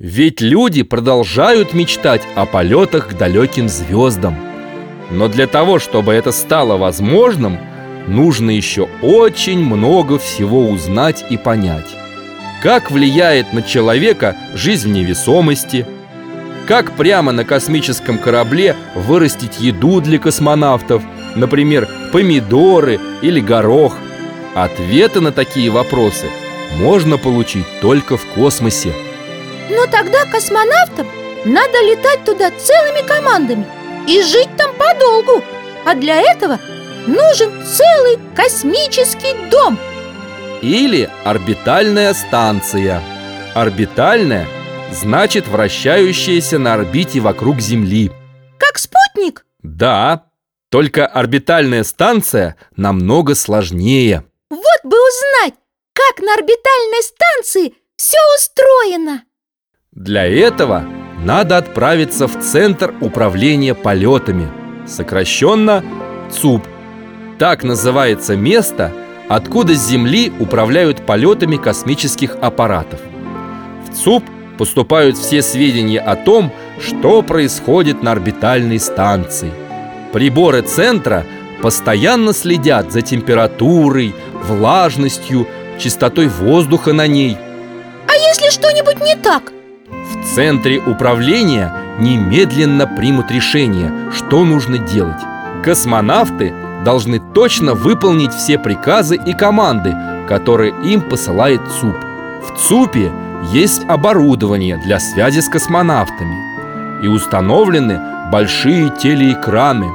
Ведь люди продолжают мечтать о полетах к далеким звездам. Но для того, чтобы это стало возможным, нужно еще очень много всего узнать и понять. Как влияет на человека жизнь в невесомости, как прямо на космическом корабле вырастить еду для космонавтов, например, помидоры или горох. Ответы на такие вопросы можно получить только в космосе. Но тогда космонавтам надо летать туда целыми командами и жить там подолгу. А для этого нужен целый космический дом. Или орбитальная станция. Орбитальная значит вращающаяся на орбите вокруг Земли. Как спутник? Да, только орбитальная станция намного сложнее. Вот бы узнать, как на орбитальной станции все устроено Для этого надо отправиться в Центр управления полетами Сокращенно ЦУП. Так называется место, откуда с Земли управляют полетами космических аппаратов. В ЦУП поступают все сведения о том, что происходит на орбитальной станции. Приборы центра постоянно следят за температурой, влажностью, чистотой воздуха на ней. А если что-нибудь не так? Центре управления немедленно примут решение, что нужно делать. Космонавты должны точно выполнить все приказы и команды, которые им посылает ЦУП. В ЦУПе есть оборудование для связи с космонавтами и установлены большие телеэкраны.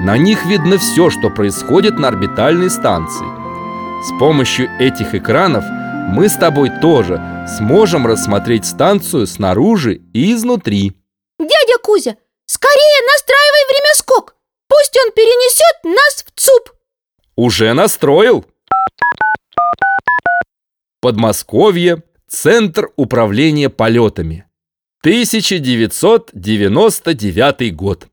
На них видно все, что происходит на орбитальной станции. С помощью этих экранов мы с тобой тоже сможем рассмотреть станцию снаружи и изнутри. Дядя Кузя, скорее настраивай время скок Пусть он перенесет нас в ЦУП Уже настроил? Подмосковье, Центр управления полетами 1999 год